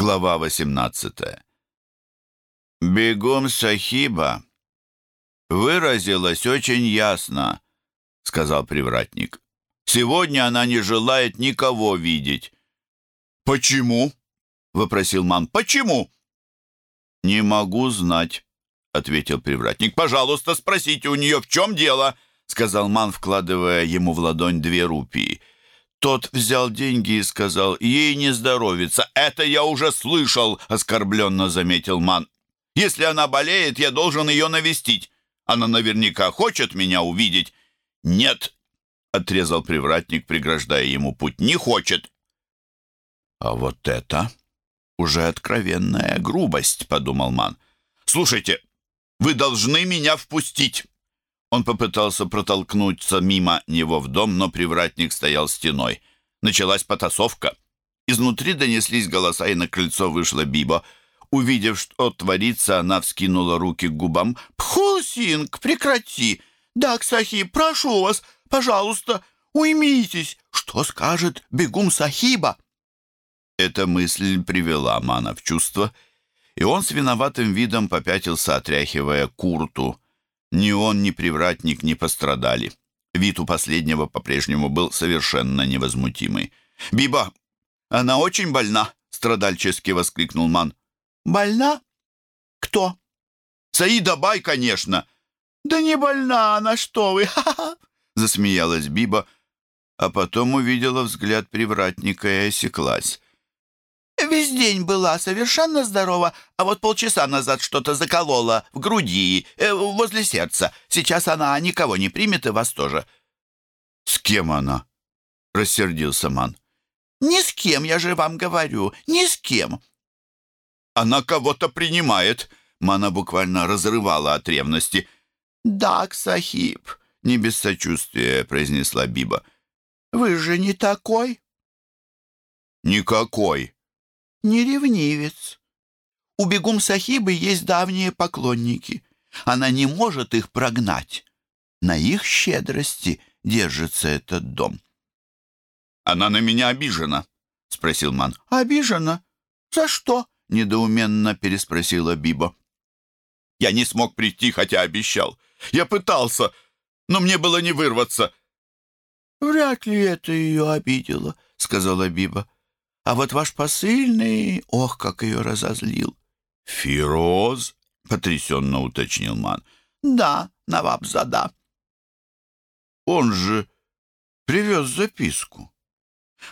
Глава 18. «Бегом Сахиба выразилась очень ясно», — сказал привратник. «Сегодня она не желает никого видеть». «Почему?» — вопросил Ман. «Почему?» «Не могу знать», — ответил привратник. «Пожалуйста, спросите у нее, в чем дело?» — сказал Ман, вкладывая ему в ладонь две рупии. Тот взял деньги и сказал, «Ей не здоровится». «Это я уже слышал», — оскорбленно заметил Ман. «Если она болеет, я должен ее навестить. Она наверняка хочет меня увидеть». «Нет», — отрезал привратник, преграждая ему путь, — «не хочет». «А вот это уже откровенная грубость», — подумал Ман. «Слушайте, вы должны меня впустить». Он попытался протолкнуться мимо него в дом, но привратник стоял стеной. Началась потасовка. Изнутри донеслись голоса, и на крыльцо вышла Биба. Увидев, что творится, она вскинула руки к губам. «Пхусинг, прекрати! Дак Сахиб, прошу вас, пожалуйста, уймитесь! Что скажет бегум Сахиба?» Эта мысль привела Мана в чувство, и он с виноватым видом попятился, отряхивая курту. Ни он, ни привратник не пострадали. Вид у последнего по-прежнему был совершенно невозмутимый. «Биба, она очень больна!» — страдальчески воскликнул Ман. «Больна? Кто?» «Саида Бай, конечно!» «Да не больна она, что вы!» Ха засмеялась Биба, а потом увидела взгляд привратника и осеклась. Весь день была совершенно здорова, а вот полчаса назад что-то заколола в груди, э, возле сердца. Сейчас она никого не примет, и вас тоже». «С кем она?» — рассердился Ман. «Ни с кем, я же вам говорю, ни с кем». «Она кого-то принимает», — Мана буквально разрывала от ревности. «Да, Сахиб», — не без сочувствия произнесла Биба. «Вы же не такой?» «Никакой», не ревнивец. У Бегум Сахибы есть давние поклонники. Она не может их прогнать. На их щедрости держится этот дом. «Она на меня обижена», — спросил Ман. «Обижена? За что?» — недоуменно переспросила Биба. «Я не смог прийти, хотя обещал. Я пытался, но мне было не вырваться». «Вряд ли это ее обидело», — сказала Биба. А вот ваш посыльный, ох, как ее разозлил. «Фироз?» — потрясенно уточнил Ман. «Да, Навабзада». «Он же привез записку».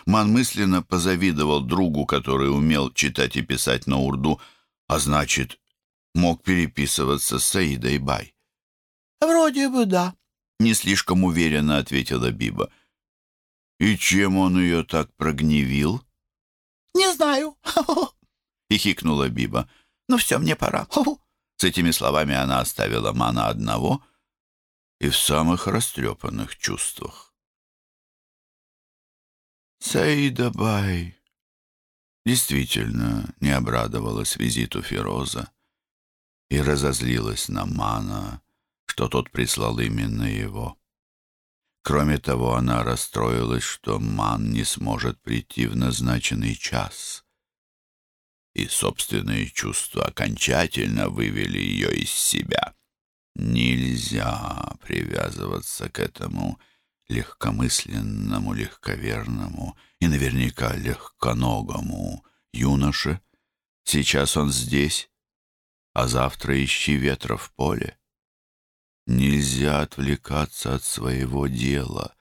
Ман мысленно позавидовал другу, который умел читать и писать на урду, а значит, мог переписываться с Саидой Бай. «Вроде бы да», — не слишком уверенно ответила Биба. «И чем он ее так прогневил?» «Не знаю», — хихикнула Биба. «Ну все, мне пора». С этими словами она оставила Мана одного и в самых растрепанных чувствах. Саида Бай действительно не обрадовалась визиту Фироза и разозлилась на Мана, что тот прислал именно его. Кроме того, она расстроилась, что Ман не сможет прийти в назначенный час. И собственные чувства окончательно вывели ее из себя. Нельзя привязываться к этому легкомысленному, легковерному и наверняка легконогому юноше. Сейчас он здесь, а завтра ищи ветра в поле. Нельзя отвлекаться от своего дела.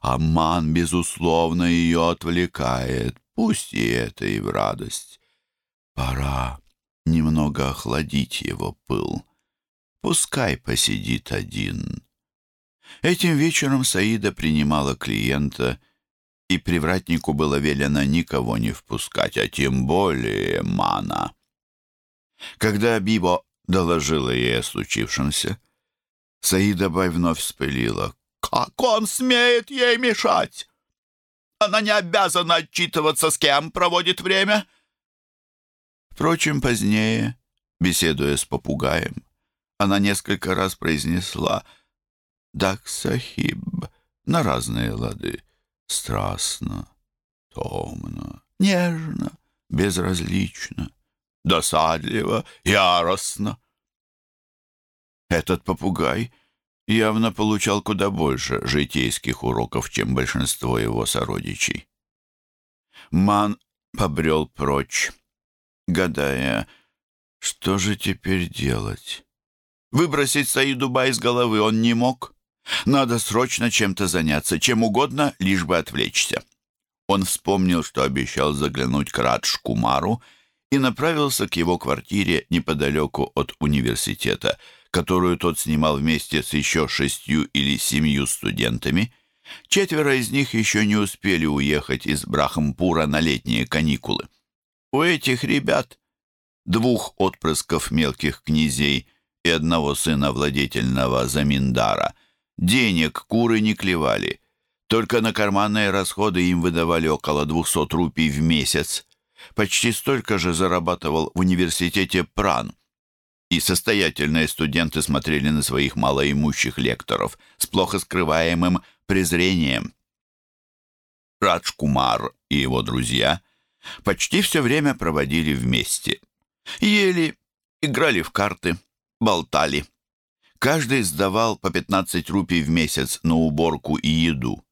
Аман, безусловно, ее отвлекает, пусть и это и в радость. Пора немного охладить его пыл. Пускай посидит один. Этим вечером Саида принимала клиента, и привратнику было велено никого не впускать, а тем более Мана. Когда Бибо доложила ей о случившемся, Саида Бай вновь вспылила. «Как он смеет ей мешать? Она не обязана отчитываться, с кем проводит время». Впрочем, позднее, беседуя с попугаем, она несколько раз произнесла «Дак Сахиб» на разные лады. Страстно, томно, нежно, безразлично, досадливо, яростно. Этот попугай явно получал куда больше житейских уроков, чем большинство его сородичей. Ман побрел прочь, гадая, что же теперь делать. Выбросить Саидуба из головы он не мог. Надо срочно чем-то заняться, чем угодно, лишь бы отвлечься. Он вспомнил, что обещал заглянуть к Радж Кумару и направился к его квартире неподалеку от университета, которую тот снимал вместе с еще шестью или семью студентами. Четверо из них еще не успели уехать из Брахампура на летние каникулы. У этих ребят, двух отпрысков мелких князей и одного сына владетельного заминдара, денег куры не клевали — только на карманные расходы им выдавали около 200 рупий в месяц. Почти столько же зарабатывал в университете Пран. И состоятельные студенты смотрели на своих малоимущих лекторов с плохо скрываемым презрением. Радж Кумар и его друзья почти все время проводили вместе. Ели, играли в карты, болтали. Каждый сдавал по 15 рупий в месяц на уборку и еду.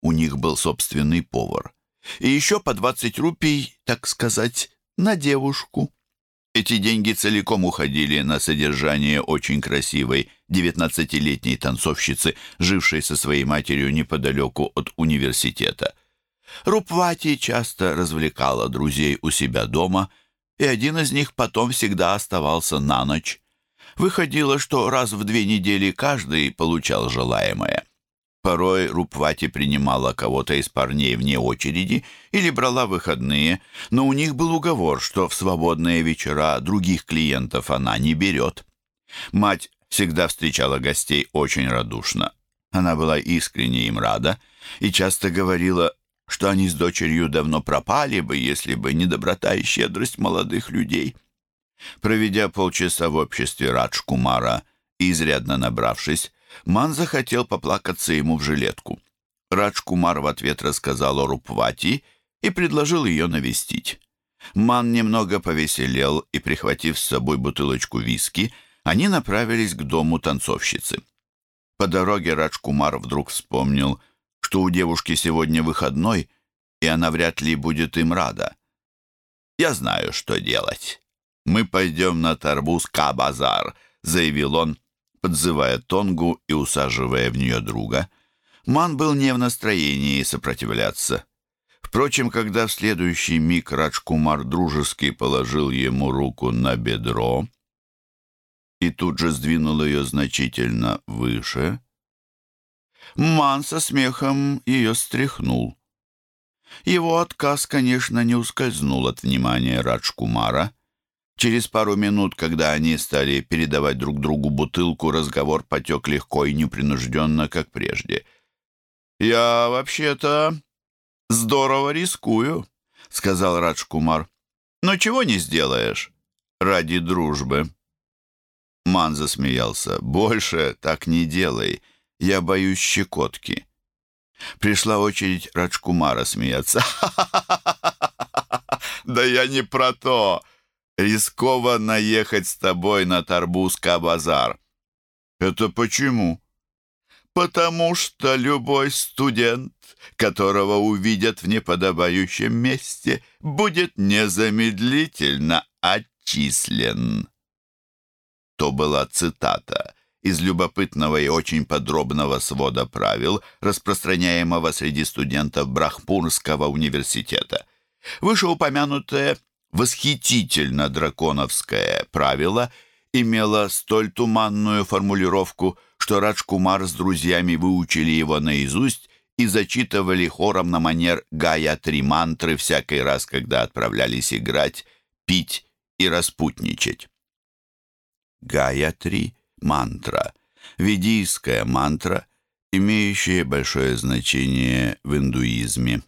У них был собственный повар. И еще по 20 рупий, так сказать, на девушку. Эти деньги целиком уходили на содержание очень красивой девятнадцатилетней танцовщицы, жившей со своей матерью неподалеку от университета. Рупвати часто развлекала друзей у себя дома, и один из них потом всегда оставался на ночь. Выходило, что раз в две недели каждый получал желаемое. Порой Рупвати принимала кого-то из парней вне очереди или брала выходные, но у них был уговор, что в свободные вечера других клиентов она не берет. Мать всегда встречала гостей очень радушно. Она была искренне им рада и часто говорила, что они с дочерью давно пропали бы, если бы не доброта и щедрость молодых людей. Проведя полчаса в обществе Радж Кумара, изрядно набравшись, Ман захотел поплакаться ему в жилетку. Радж Кумар в ответ рассказал о Рупвати и предложил ее навестить. Ман немного повеселел и, прихватив с собой бутылочку виски, они направились к дому танцовщицы. По дороге Радж Кумар вдруг вспомнил, что у девушки сегодня выходной, и она вряд ли будет им рада. «Я знаю, что делать. Мы пойдем на Тарбуз-Ка-базар», — заявил он, подзывая Тонгу и усаживая в нее друга. Ман был не в настроении сопротивляться. Впрочем, когда в следующий миг Раджкумар дружески положил ему руку на бедро и тут же сдвинул ее значительно выше, Ман со смехом ее стряхнул. Его отказ, конечно, не ускользнул от внимания Раджкумара, Через пару минут, когда они стали передавать друг другу бутылку, разговор потек легко и непринужденно, как прежде. «Я вообще-то здорово рискую», — сказал Радж Кумар. «Но чего не сделаешь ради дружбы». Ман засмеялся. «Больше так не делай. Я боюсь щекотки». Пришла очередь Раджкумара смеяться. «Да я не про то!» Рискованно ехать с тобой на Тарбуз-Базар». «Это почему?» «Потому что любой студент, которого увидят в неподобающем месте, будет незамедлительно отчислен». То была цитата из любопытного и очень подробного свода правил, распространяемого среди студентов Брахпурского университета. Вышеупомянутое восхитительно драконовское правило имело столь туманную формулировку, что Раджкумар с друзьями выучили его наизусть и зачитывали хором на манер Гая-три мантры всякий раз, когда отправлялись играть, пить и распутничать. Гая-три мантра — ведийская мантра, имеющая большое значение в индуизме.